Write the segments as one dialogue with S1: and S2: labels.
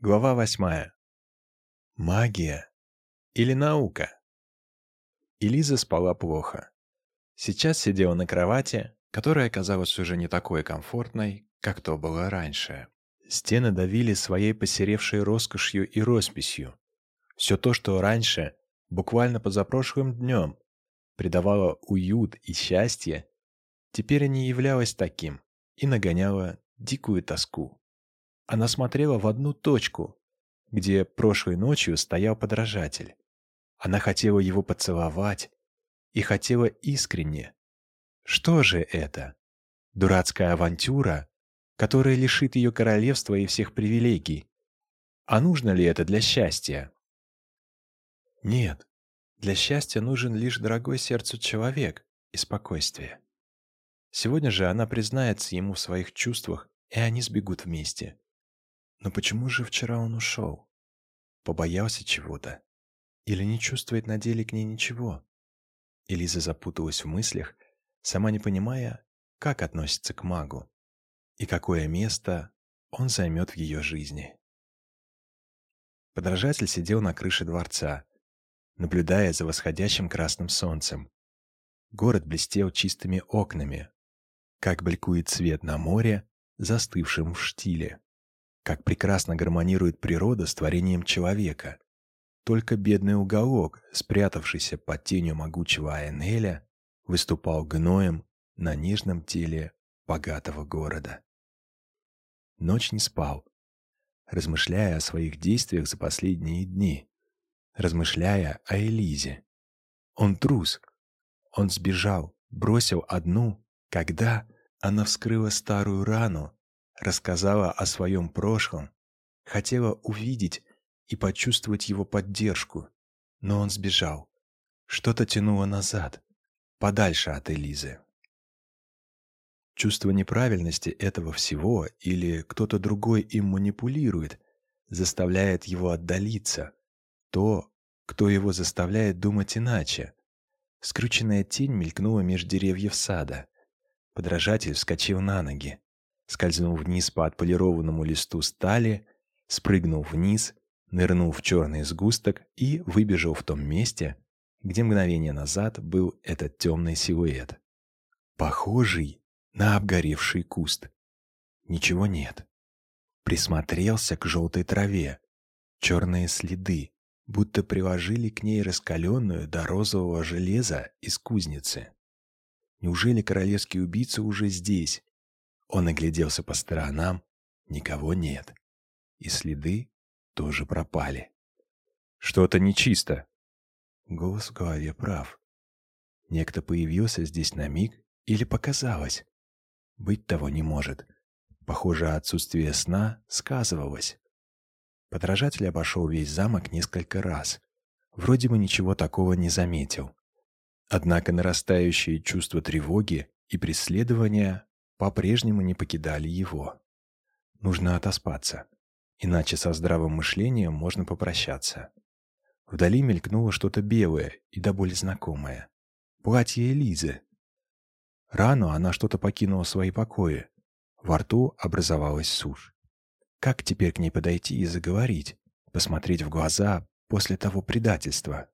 S1: Глава восьмая. Магия или наука? Элиза спала плохо. Сейчас сидела на кровати, которая оказалась уже не такой комфортной, как то было раньше. Стены давили своей посеревшей роскошью и росписью. Все то, что раньше, буквально позапрошлым днем, придавало уют и счастье, теперь не являлось таким и нагоняло дикую тоску. Она смотрела в одну точку, где прошлой ночью стоял подражатель. Она хотела его поцеловать и хотела искренне. Что же это? Дурацкая авантюра, которая лишит ее королевства и всех привилегий. А нужно ли это для счастья? Нет, для счастья нужен лишь дорогой сердцу человек и спокойствие. Сегодня же она признается ему в своих чувствах, и они сбегут вместе. Но почему же вчера он ушел? Побоялся чего-то? Или не чувствует на деле к ней ничего? Элиза запуталась в мыслях, сама не понимая, как относится к магу и какое место он займет в ее жизни. Подражатель сидел на крыше дворца, наблюдая за восходящим красным солнцем. Город блестел чистыми окнами, как бликует свет на море, застывшем в штиле. Как прекрасно гармонирует природа с творением человека. Только бедный уголок, спрятавшийся под тенью могучего Айнеля, выступал гноем на нежном теле богатого города. Ночь не спал, размышляя о своих действиях за последние дни, размышляя о Элизе. Он трус. Он сбежал, бросил одну, когда она вскрыла старую рану, рассказала о своем прошлом, хотела увидеть и почувствовать его поддержку, но он сбежал. Что-то тянуло назад, подальше от Элизы. Чувство неправильности этого всего или кто-то другой им манипулирует, заставляет его отдалиться. То, кто его заставляет думать иначе. Скрученная тень мелькнула меж деревьев сада. Подражатель вскочил на ноги скользнул вниз по отполированному листу стали, спрыгнул вниз, нырнул в черный сгусток и выбежал в том месте, где мгновение назад был этот темный силуэт. Похожий на обгоревший куст. Ничего нет. Присмотрелся к желтой траве. Черные следы, будто приложили к ней раскаленную до розового железа из кузницы. Неужели королевский убийца уже здесь, он огляделся по сторонам, никого нет. И следы тоже пропали. Что-то нечисто. Голос в голове прав. Некто появился здесь на миг или показалось. Быть того не может. Похоже, отсутствие сна сказывалось. Подражатель обошел весь замок несколько раз. Вроде бы ничего такого не заметил. Однако нарастающее чувство тревоги и преследования по-прежнему не покидали его. Нужно отоспаться, иначе со здравым мышлением можно попрощаться. Вдали мелькнуло что-то белое и до боли знакомое. Платье Элизы. Рано она что-то покинула свои покои. Во рту образовалась сушь. Как теперь к ней подойти и заговорить, посмотреть в глаза после того предательства?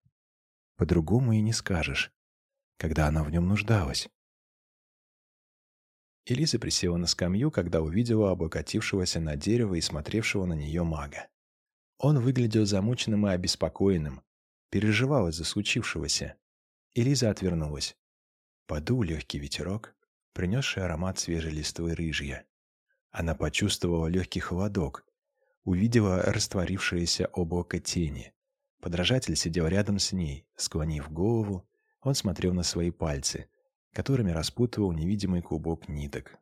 S1: По-другому и не скажешь, когда она в нем нуждалась. Элиза присела на скамью, когда увидела облокотившегося на дерево и смотревшего на нее мага. Он выглядел замученным и обеспокоенным, переживал из-за случившегося. Элиза отвернулась. Подул легкий ветерок, принесший аромат свежей листвы рыжья. Она почувствовала легкий холодок, увидела растворившееся облако тени. Подражатель сидел рядом с ней, склонив голову, он смотрел на свои пальцы, которыми распутывал невидимый клубок ниток.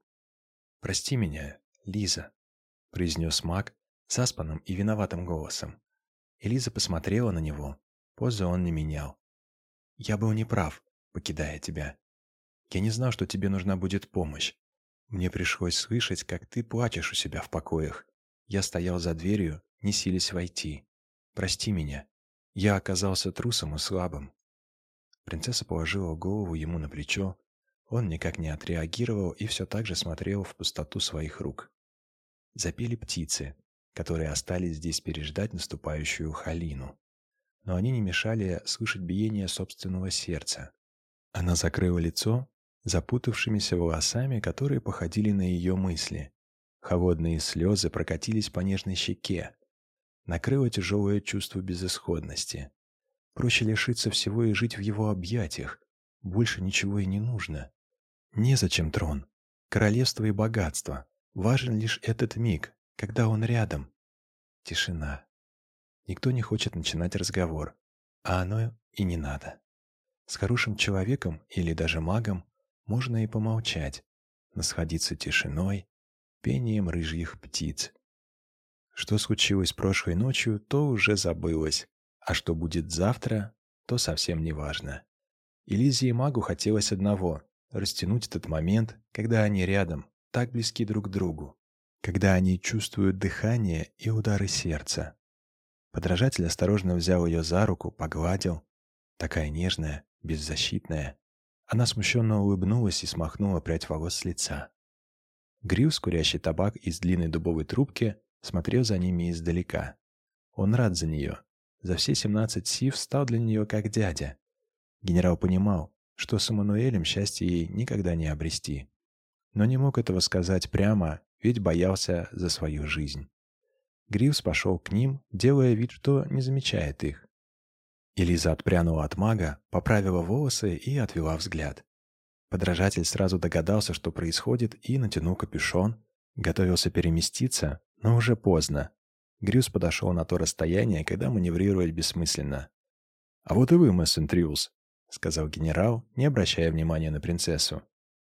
S1: «Прости меня, Лиза», — произнес маг заспанным и виноватым голосом. И Лиза посмотрела на него, позы он не менял. «Я был неправ, покидая тебя. Я не знал, что тебе нужна будет помощь. Мне пришлось слышать, как ты плачешь у себя в покоях. Я стоял за дверью, не сились войти. Прости меня. Я оказался трусом и слабым. Принцесса положила голову ему на плечо, он никак не отреагировал и все так же смотрел в пустоту своих рук. Запели птицы. которые остались здесь переждать наступающую Халину. Но они не мешали слышать биение собственного сердца. Она закрыла лицо запутавшимися волосами, которые походили на ее мысли. Холодные слезы прокатились по нежной щеке. Накрыло тяжелое чувство безысходности. Проще лишиться всего и жить в его объятиях. Больше ничего и не нужно. Незачем трон, королевство и богатство. Важен лишь этот миг, когда он рядом. Тишина. Никто не хочет начинать разговор, а оно и не надо. С хорошим человеком или даже магом можно и помолчать, насходиться тишиной, пением рыжьих птиц. Что случилось прошлой ночью, то уже забылось, а что будет завтра, то совсем не важно. Элизе и магу хотелось одного — растянуть этот момент, когда они рядом, так близки друг к другу, когда они чувствуют дыхание и удары сердца. Подражатель осторожно взял ее за руку, погладил. Такая нежная, беззащитная. Она смущенно улыбнулась и смахнула прядь волос с лица. Грилс, курящий табак из длинной дубовой трубки, смотрел за ними издалека. Он рад за нее. За все 17 сив стал для нее как дядя. Генерал понимал, что с Эммануэлем счастье ей никогда не обрести. Но не мог этого сказать прямо, ведь боялся за свою жизнь. Гривс пошел к ним, делая вид, что не замечает их. Элиза отпрянула от мага, поправила волосы и отвела взгляд. Подражатель сразу догадался, что происходит, и натянул капюшон. Готовился переместиться, но уже поздно. Грюс подошел на то расстояние, когда маневрировать бессмысленно. «А вот и вы, Мессен Триус», — сказал генерал, не обращая внимания на принцессу.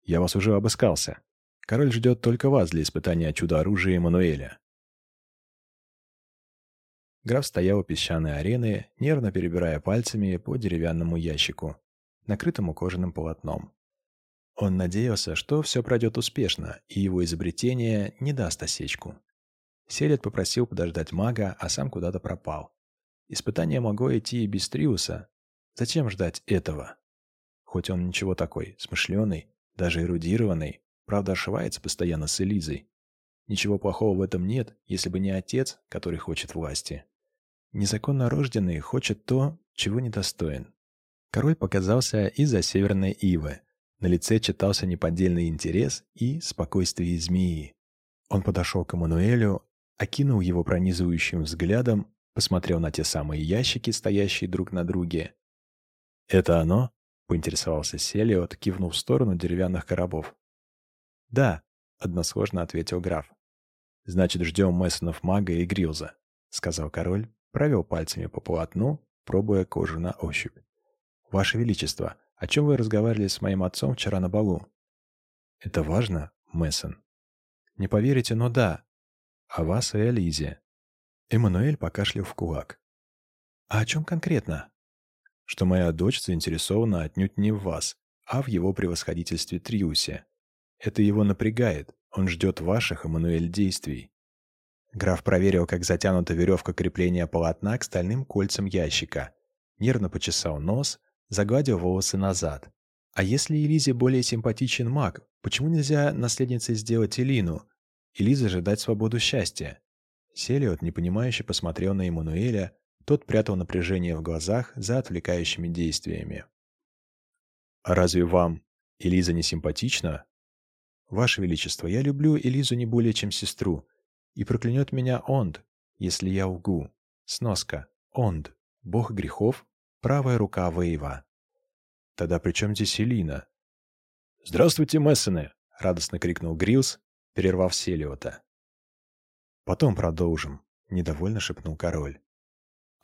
S1: «Я вас уже обыскался. Король ждет только вас для испытания чудо-оружия Эммануэля. Граф стоял у песчаной арены, нервно перебирая пальцами по деревянному ящику, накрытому кожаным полотном. Он надеялся, что все пройдет успешно, и его изобретение не даст осечку. Селет попросил подождать мага, а сам куда-то пропал. Испытание могло идти и без Триуса. Зачем ждать этого? Хоть он ничего такой, смышленый, даже эрудированный, правда ошибается постоянно с Элизой. Ничего плохого в этом нет, если бы не отец, который хочет власти. Незаконно рожденный хочет то, чего недостоин. Король показался из-за северной ивы. На лице читался неподдельный интерес и спокойствие змеи. Он подошел к Эммануэлю, окинул его пронизывающим взглядом, посмотрел на те самые ящики, стоящие друг на друге. «Это оно?» — поинтересовался Селиот, кивнув в сторону деревянных коробов. «Да», — односложно ответил граф. «Значит, ждем Мессонов мага и Грилза», — сказал король, провел пальцами по полотну, пробуя кожу на ощупь. «Ваше Величество, о чем вы разговаривали с моим отцом вчера на балу?» «Это важно, Мессон?» «Не поверите, но да. О вас и о Лизе». Эммануэль покашлял в кулак. «А о чем конкретно?» «Что моя дочь заинтересована отнюдь не в вас, а в его превосходительстве Триусе. Это его напрягает, он ждет ваших, Эммануэль, действий. Граф проверил, как затянута веревка крепления полотна к стальным кольцам ящика. Нервно почесал нос, загладил волосы назад. А если Элизе более симпатичен маг, почему нельзя наследницей сделать Элину? Элиза же дать свободу счастья. Селиот непонимающе посмотрел на Эммануэля, тот прятал напряжение в глазах за отвлекающими действиями. «А разве вам Элиза не симпатична?» «Ваше Величество, я люблю Элизу не более, чем сестру. И проклянет меня Онд, если я угу. Сноска. Онд. Бог грехов. Правая рука Вейва. Тогда при чем здесь Элина? «Здравствуйте, Мессены!» — радостно крикнул Грилс, перервав Селиота. «Потом продолжим», — недовольно шепнул король.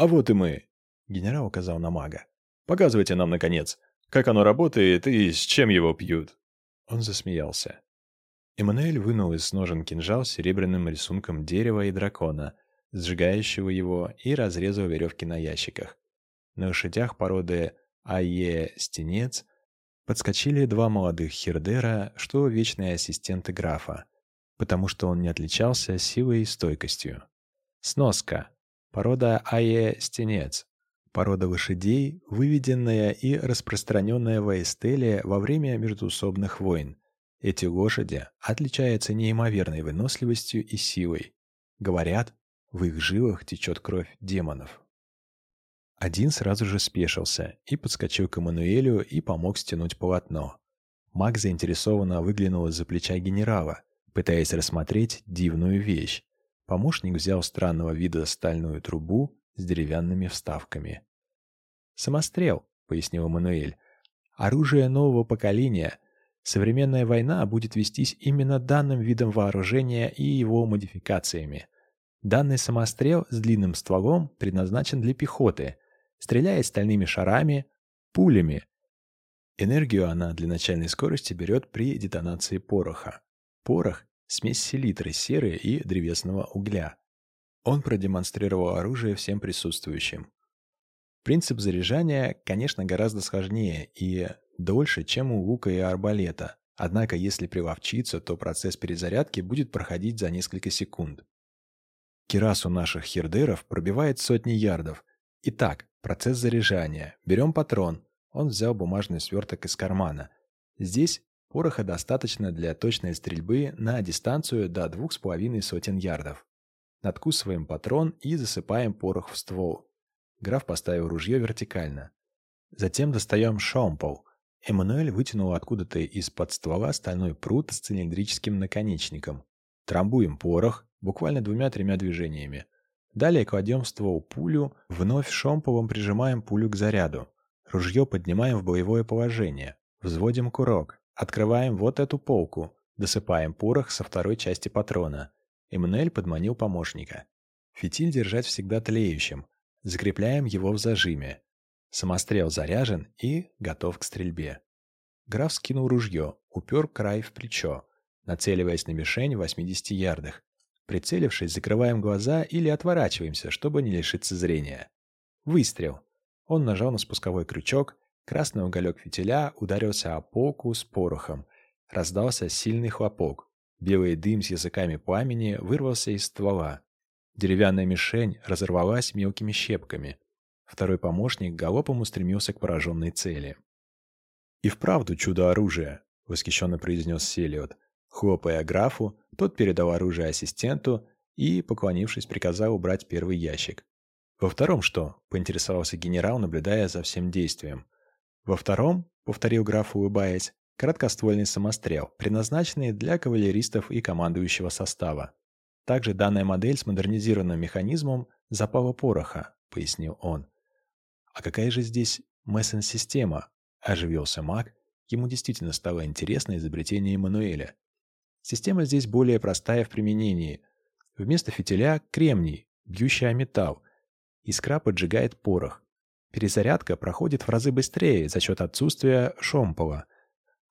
S1: «А вот и мы!» — генерал указал на мага. «Показывайте нам, наконец, как оно работает и с чем его пьют!» Он засмеялся. Эммануэль вынул из ножен кинжал с серебряным рисунком дерева и дракона, сжигающего его, и разрезал веревки на ящиках. На лошадях породы Айе-стенец подскочили два молодых хердера, что вечные ассистенты графа, потому что он не отличался силой и стойкостью. Сноска. Порода Айе-стенец. Порода лошадей, выведенная и распространенная в Эстеле во время междуусобных войн, эти лошади отличаются неимоверной выносливостью и силой. Говорят, В их жилах течет кровь демонов. Один сразу же спешился и подскочил к Эммануэлю и помог стянуть полотно. Маг заинтересованно выглянул из-за плеча генерала, пытаясь рассмотреть дивную вещь. Помощник взял странного вида стальную трубу с деревянными вставками. «Самострел», — пояснил Эммануэль. «Оружие нового поколения. Современная война будет вестись именно данным видом вооружения и его модификациями. Данный самострел с длинным стволом предназначен для пехоты, стреляет стальными шарами, пулями. Энергию она для начальной скорости берет при детонации пороха. Порох – смесь селитры, серы и древесного угля. Он продемонстрировал оружие всем присутствующим. Принцип заряжания, конечно, гораздо сложнее и дольше, чем у лука и арбалета. Однако, если приловчиться, то процесс перезарядки будет проходить за несколько секунд. Кирасу наших хердеров пробивает сотни ярдов. Итак, процесс заряжания. Берем патрон. Он взял бумажный сверток из кармана. Здесь пороха достаточно для точной стрельбы на дистанцию до двух с половиной сотен ярдов. Надкусываем патрон и засыпаем порох в ствол. Граф поставил ружье вертикально. Затем достаем шомпол. Эммануэль вытянул откуда-то из-под ствола стальной прут с цилиндрическим наконечником. Трамбуем порох, буквально двумя-тремя движениями. Далее кладем в ствол пулю, вновь шомполом прижимаем пулю к заряду. Ружье поднимаем в боевое положение. Взводим курок. Открываем вот эту полку. Досыпаем порох со второй части патрона. Эммануэль подманил помощника. Фитиль держать всегда тлеющим. Закрепляем его в зажиме. Самострел заряжен и готов к стрельбе. Граф скинул ружье, упер край в плечо, нацеливаясь на мишень в 80 ярдах. Прицелившись, закрываем глаза или отворачиваемся, чтобы не лишиться зрения. Выстрел. Он нажал на спусковой крючок, красный уголек фитиля ударился о полку с порохом. Раздался сильный хлопок. Белый дым с языками пламени вырвался из ствола. Деревянная мишень разорвалась мелкими щепками. Второй помощник галопом устремился к пораженной цели. «И вправду чудо оружия!» — восхищенно произнес Селиот. Хлопая графу, тот передал оружие ассистенту и, поклонившись, приказал убрать первый ящик. «Во втором что?» — поинтересовался генерал, наблюдая за всем действием. «Во втором», — повторил граф, улыбаясь, — «краткоствольный самострел, предназначенный для кавалеристов и командующего состава. Также данная модель с модернизированным механизмом запала пороха», — пояснил он. «А какая же здесь мессен-система?» — оживился маг. Ему действительно стало интересно изобретение Эммануэля. Система здесь более простая в применении. Вместо фитиля – кремний, бьющий о металл. Искра поджигает порох. Перезарядка проходит в разы быстрее за счет отсутствия шомпола.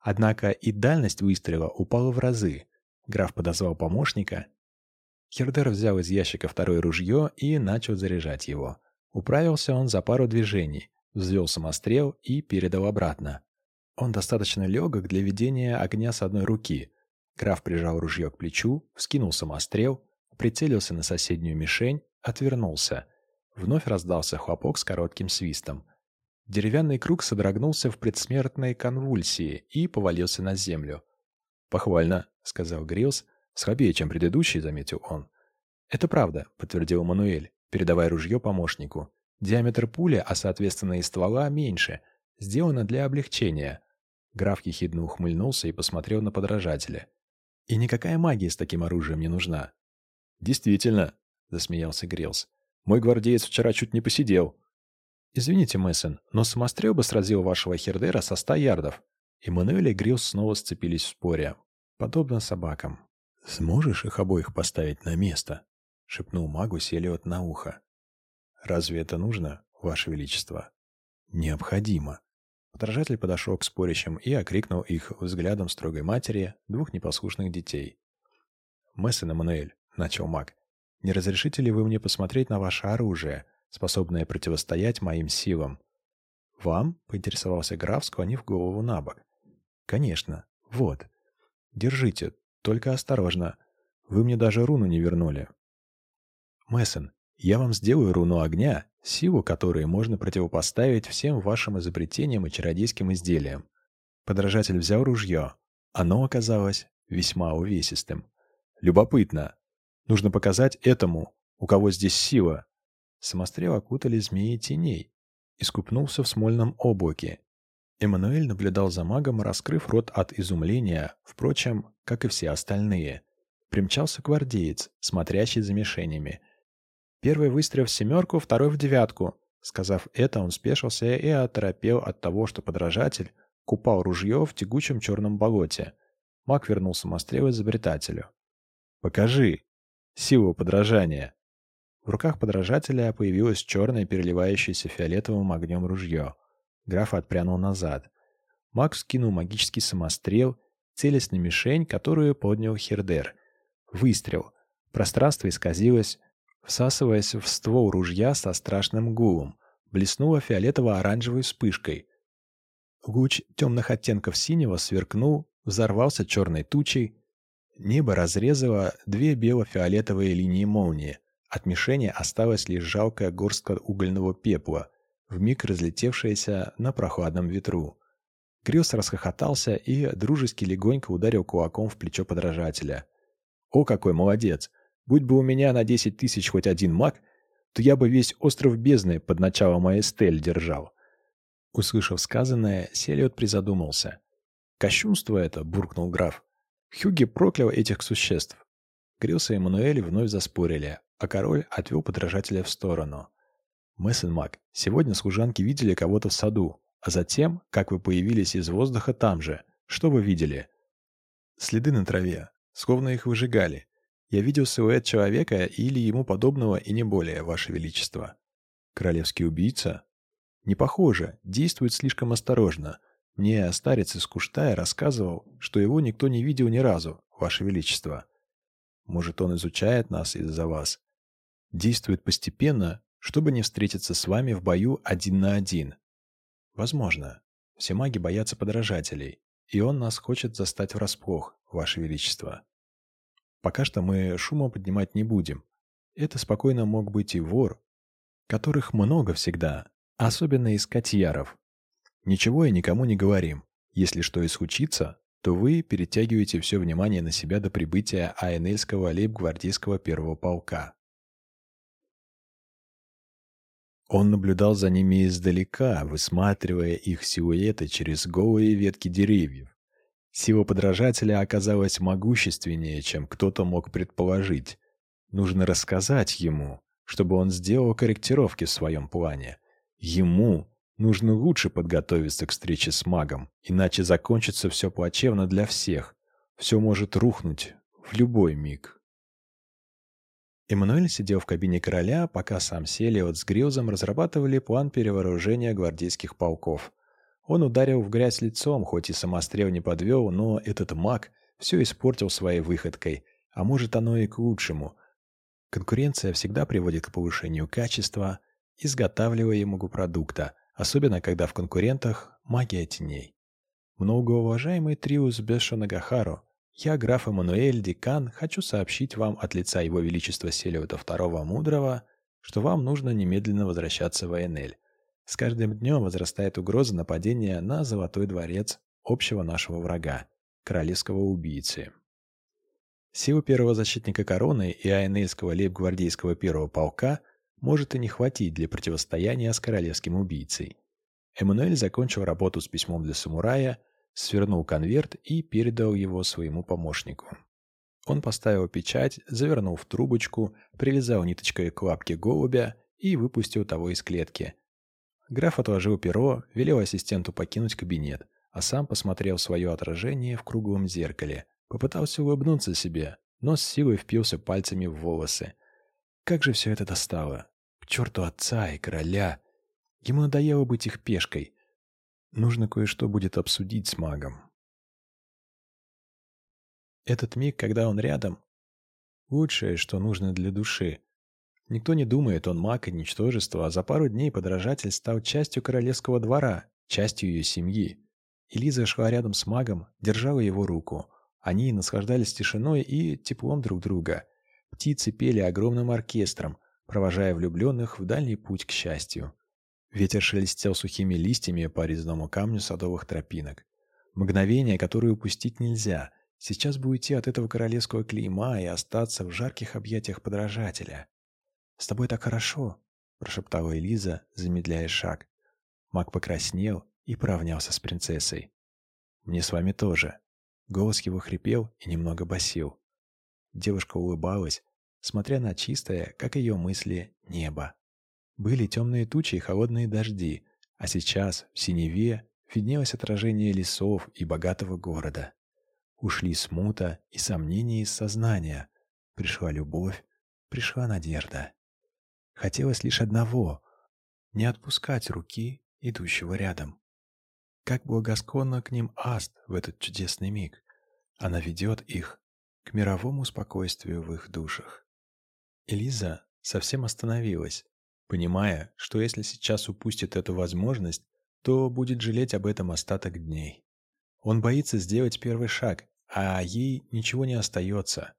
S1: Однако и дальность выстрела упала в разы. Граф подозвал помощника. Хердер взял из ящика второе ружье и начал заряжать его. Управился он за пару движений, взвел самострел и передал обратно. Он достаточно легок для ведения огня с одной руки – Граф прижал ружье к плечу, вскинул самострел, прицелился на соседнюю мишень, отвернулся. Вновь раздался хлопок с коротким свистом. Деревянный круг содрогнулся в предсмертной конвульсии и повалился на землю. «Похвально», — сказал Грилс. «Слабее, чем предыдущий», — заметил он. «Это правда», — подтвердил Мануэль, передавая ружье помощнику. «Диаметр пули, а соответственно и ствола, меньше. Сделано для облегчения». Граф ехидно ухмыльнулся и посмотрел на подражателя. И никакая магия с таким оружием не нужна. Действительно, засмеялся Грилс. Мой гвардеец вчера чуть не посидел. Извините, Мессон, но самострел бы сразил вашего Хердера со ста ярдов. Эммануэль и Грилс снова сцепились в споре. Подобно собакам. «Сможешь их обоих поставить на место?» — шепнул магу Селиот на ухо. «Разве это нужно, Ваше Величество?» «Необходимо», Подражатель подошел к спорящим и окрикнул их взглядом строгой матери двух непослушных детей. «Мессен Эммануэль», — начал маг, — «не разрешите ли вы мне посмотреть на ваше оружие, способное противостоять моим силам?» «Вам?» — поинтересовался граф, склонив голову на бок. «Конечно. Вот. Держите, только осторожно. Вы мне даже руну не вернули». «Мессен, я вам сделаю руну огня, силу которой можно противопоставить всем вашим изобретениям и чародейским изделиям. Подражатель взял ружье. Оно оказалось весьма увесистым. Любопытно. Нужно показать этому, У кого здесь сила?» Самострел окутали змеи теней. Искупнулся в смольном облаке. Эммануэль наблюдал за магом, раскрыв рот от изумления, впрочем, как и все остальные. Примчался гвардеец, смотрящий за мишенями. Первый выстрел в семерку, второй в девятку. Сказав это, он спешился и оторопел от того, что подражатель купал ружье в тягучем черном болоте. Маг вернул самострел изобретателю. «Покажи! Силу подражания!» В руках подражателя появилось черное, переливающееся фиолетовым огнем ружье. Граф отпрянул назад. Маг скинул магический самострел, целясь на мишень, которую поднял Хердер. Выстрел. Пространство исказилось, всасываясь в ствол ружья со страшным гулом. Блеснула фиолетово-оранжевой вспышкой. Луч темных оттенков синего сверкнул, взорвался черной тучей. Небо разрезало две бело-фиолетовые линии молнии. От мишени осталась лишь жалкая горстка угольного пепла, вмиг разлетевшаяся на прохладном ветру. Грилс расхохотался и дружески легонько ударил кулаком в плечо подражателя. «О, какой молодец! Будь бы у меня на десять тысяч хоть один маг, то я бы весь остров бездны под начало моей стель держал». Услышав сказанное, Селиот призадумался. «Кощунство это!» — буркнул граф. Хюги проклял этих существ. Грилс и Эммануэль вновь заспорили, а король отвел подражателя в сторону. «Мессен Мак, сегодня служанки видели кого-то в саду, а затем, как вы появились из воздуха там же, что вы видели?» «Следы на траве, словно их выжигали. Я видел силуэт человека или ему подобного и не более, Ваше Величество. Королевский убийца? Не похоже, действует слишком осторожно. Мне старец из Куштая рассказывал, что его никто не видел ни разу, Ваше Величество. Может, он изучает нас из-за вас? Действует постепенно, чтобы не встретиться с вами в бою один на один. Возможно. Все маги боятся подражателей, и он нас хочет застать врасплох, Ваше Величество. Пока что мы шума поднимать не будем. Это спокойно мог быть и вор, которых много всегда, особенно из котьяров. Ничего и никому не говорим. Если что и случится, то вы перетягиваете все внимание на себя до прибытия Айнельского лейб-гвардейского первого полка. Он наблюдал за ними издалека, высматривая их силуэты через голые ветки деревьев. Сила подражателя оказалась могущественнее, чем кто-то мог предположить. Нужно рассказать ему, чтобы он сделал корректировки в своем плане. Ему нужно лучше подготовиться к встрече с магом, иначе закончится все плачевно для всех. Все может рухнуть в любой миг. Эммануэль сидел в кабине короля, пока сам Селиот с Грилзом разрабатывали план перевооружения гвардейских полков. Он ударил в грязь лицом, хоть и самострел не подвел, но этот маг все испортил своей выходкой, а может оно и к лучшему. Конкуренция всегда приводит к повышению качества изготавливаемого продукта, особенно когда в конкурентах магия теней. Многоуважаемый Триус Бешонагахару, я, граф Эммануэль Декан, хочу сообщить вам от лица Его Величества Селиота II Мудрого, что вам нужно немедленно возвращаться в Айнель. С каждым днем возрастает угроза нападения на Золотой дворец общего нашего врага, королевского убийцы. Силы первого защитника короны и айнельского лейб-гвардейского первого полка может и не хватить для противостояния с королевским убийцей. Эммануэль закончил работу с письмом для самурая, свернул конверт и передал его своему помощнику. Он поставил печать, завернул в трубочку, привязал ниточкой к лапке голубя и выпустил того из клетки, Граф отложил перо, велел ассистенту покинуть кабинет, а сам посмотрел свое отражение в круглом зеркале. Попытался улыбнуться себе, но с силой впился пальцами в волосы. Как же все это достало! Черту отца и короля! Ему надоело быть их пешкой. Нужно кое-что будет обсудить с магом. Этот миг, когда он рядом, лучшее, что нужно для души. Никто не думает, он маг и ничтожество, а за пару дней подражатель стал частью королевского двора, частью ее семьи. Элиза шла рядом с магом, держала его руку. Они наслаждались тишиной и теплом друг друга. Птицы пели огромным оркестром, провожая влюбленных в дальний путь к счастью. Ветер шелестел сухими листьями по резному камню садовых тропинок. Мгновение, которое упустить нельзя. Сейчас бы уйти от этого королевского клейма и остаться в жарких объятиях подражателя. «С тобой так хорошо», — прошептала Элиза, замедляя шаг. Маг покраснел и поравнялся с принцессой. «Мне с вами тоже». Голос его хрипел и немного басил. Девушка улыбалась, смотря на чистое, как ее мысли, небо. Были темные тучи и холодные дожди, а сейчас в синеве виднелось отражение лесов и богатого города. Ушли смута и сомнения из сознания. Пришла любовь, пришла надежда. Хотелось лишь одного — не отпускать руки, идущего рядом. Как благосклонно к ним Аст в этот чудесный миг. Она ведет их к мировому спокойствию в их душах. Элиза совсем остановилась, понимая, что если сейчас упустит эту возможность, то будет жалеть об этом остаток дней. Он боится сделать первый шаг, а ей ничего не остается.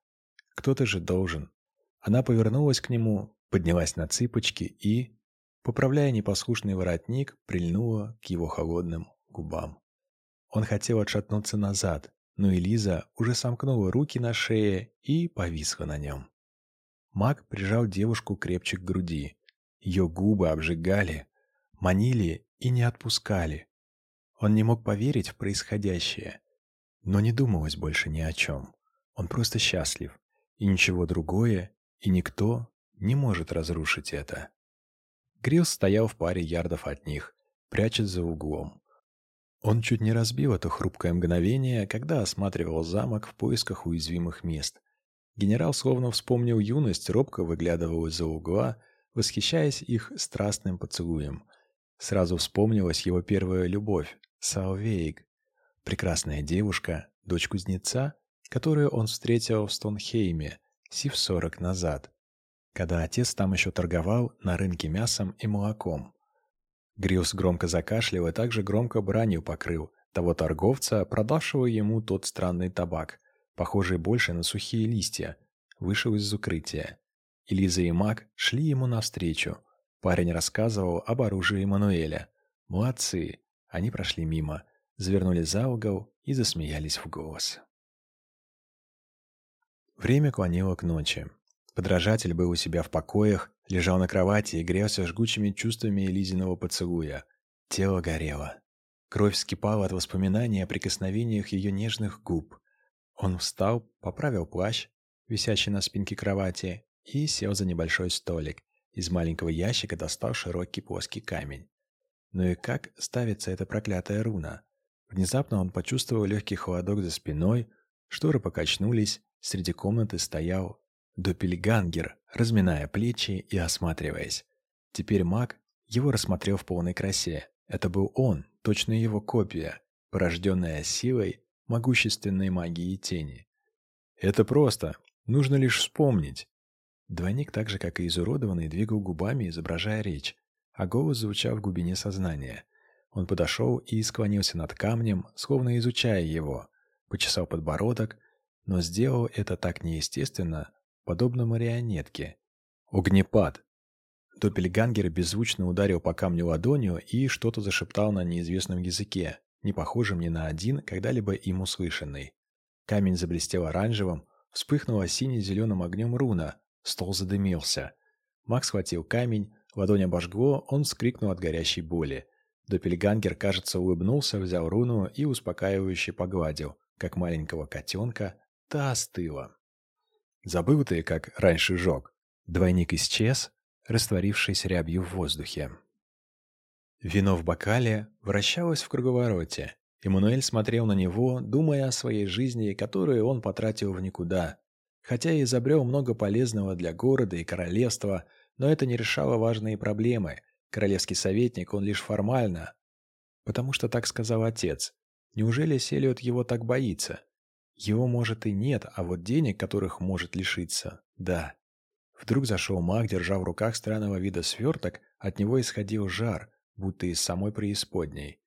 S1: Кто-то же должен. Она повернулась к нему, поднялась на цыпочки и, поправляя непослушный воротник, прильнула к его холодным губам. Он хотел отшатнуться назад, но Элиза уже сомкнула руки на шее и повисла на нем. Маг прижал девушку крепче к груди. Ее губы обжигали, манили и не отпускали. Он не мог поверить в происходящее, но не думалось больше ни о чем. Он просто счастлив, и ничего другое, и никто не может разрушить это. Грилс стоял в паре ярдов от них, прячась за углом. Он чуть не разбил это хрупкое мгновение, когда осматривал замок в поисках уязвимых мест. Генерал словно вспомнил юность, робко выглядывал из-за угла, восхищаясь их страстным поцелуем. Сразу вспомнилась его первая любовь, Салвейг. Прекрасная девушка, дочь кузнеца, которую он встретил в Стонхейме, сив сорок назад, когда отец там еще торговал на рынке мясом и молоком. Грилс громко закашлял и также громко бранью покрыл того торговца, продавшего ему тот странный табак, похожий больше на сухие листья, вышел из укрытия. И и Мак шли ему навстречу. Парень рассказывал об оружии Мануэля. Молодцы. Они прошли мимо, завернули за угол и засмеялись в голос. Время клонило к ночи. Подражатель был у себя в покоях, лежал на кровати и грелся жгучими чувствами Элизиного поцелуя. Тело горело. Кровь вскипала от воспоминаний о прикосновениях ее нежных губ. Он встал, поправил плащ, висящий на спинке кровати, и сел за небольшой столик. Из маленького ящика достал широкий плоский камень. Ну и как ставится эта проклятая руна? Внезапно он почувствовал легкий холодок за спиной, шторы покачнулись, среди комнаты стоял Доппельгангер, разминая плечи и осматриваясь. Теперь маг его рассмотрел в полной красе. Это был он, точно его копия, порожденная силой могущественной магии тени. Это просто. Нужно лишь вспомнить. Двойник, так же как и изуродованный, двигал губами, изображая речь, а голос звучал в глубине сознания. Он подошел и склонился над камнем, словно изучая его, почесал подбородок, но сделал это так неестественно, подобно марионетке. Огнепад. Доппельгангер беззвучно ударил по камню ладонью и что-то зашептал на неизвестном языке, не похожем ни на один, когда-либо им услышанный. Камень заблестел оранжевым, вспыхнула сине-зеленым огнем руна, стол задымился. Макс схватил камень, ладонь обожгло, он вскрикнул от горящей боли. Доппельгангер, кажется, улыбнулся, взял руну и успокаивающе погладил, как маленького котенка, та остыла. Забыл ты, как раньше жег. Двойник исчез, растворившись рябью в воздухе. Вино в бокале вращалось в круговороте. Эммануэль смотрел на него, думая о своей жизни, которую он потратил в никуда. Хотя и изобрел много полезного для города и королевства, но это не решало важные проблемы. Королевский советник он лишь формально. Потому что так сказал отец. Неужели Селиот его так боится? Его, может, и нет, а вот денег, которых может лишиться, да. Вдруг зашел маг, держа в руках странного вида сверток, от него исходил жар, будто из самой преисподней.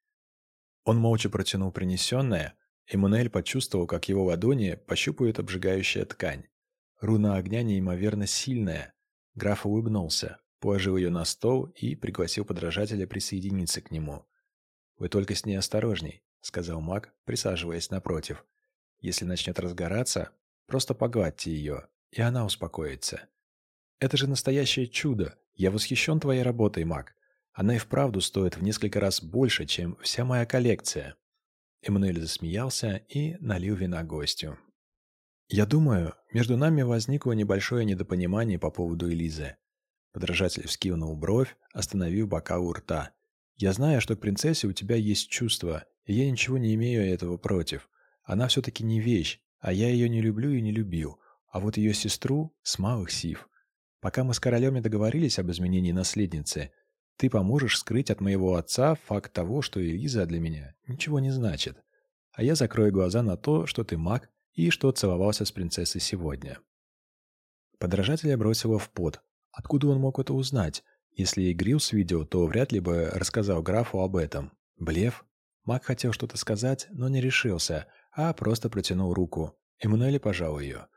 S1: Он молча протянул принесенное, и Мунель почувствовал, как его ладони пощупают обжигающая ткань. Руна огня неимоверно сильная. Граф улыбнулся, положил ее на стол и пригласил подражателя присоединиться к нему. «Вы только с ней осторожней», — сказал маг, присаживаясь напротив. Если начнет разгораться, просто погладьте ее, и она успокоится. Это же настоящее чудо. Я восхищен твоей работой, Мак. Она и вправду стоит в несколько раз больше, чем вся моя коллекция». Эммануэль засмеялся и налил вина гостю. «Я думаю, между нами возникло небольшое недопонимание по поводу Элизы». Подражатель вскинул бровь, остановив бокал у рта. «Я знаю, что к принцессе у тебя есть чувства, и я ничего не имею этого против. Она все-таки не вещь, а я ее не люблю и не любил. А вот ее сестру с малых сив. Пока мы с королем не договорились об изменении наследницы, ты поможешь скрыть от моего отца факт того, что Элиза для меня ничего не значит. А я закрою глаза на то, что ты маг и что целовался с принцессой сегодня. Подражателя бросило в пот. Откуда он мог это узнать? Если и Грилс видел, то вряд ли бы рассказал графу об этом. Блеф? Маг хотел что-то сказать, но не решился, а просто протянул руку. Эммануэль пожал ее.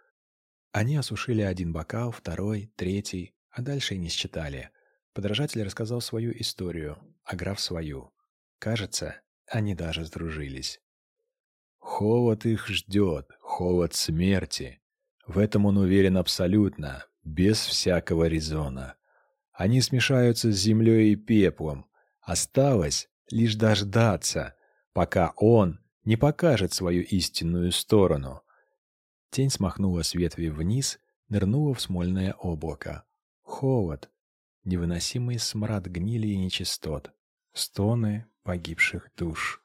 S1: Они осушили один бокал, второй, третий, а дальше и не считали. Подражатель рассказал свою историю, а граф свою. Кажется, они даже сдружились. Холод их ждет, холод смерти. В этом он уверен абсолютно, без всякого резона. Они смешаются с землей и пеплом. Осталось лишь дождаться, пока он не покажет свою истинную сторону. Тень смахнула с ветви вниз, нырнула в смольное облако. Холод, невыносимый смрад гнили и нечистот, стоны погибших душ.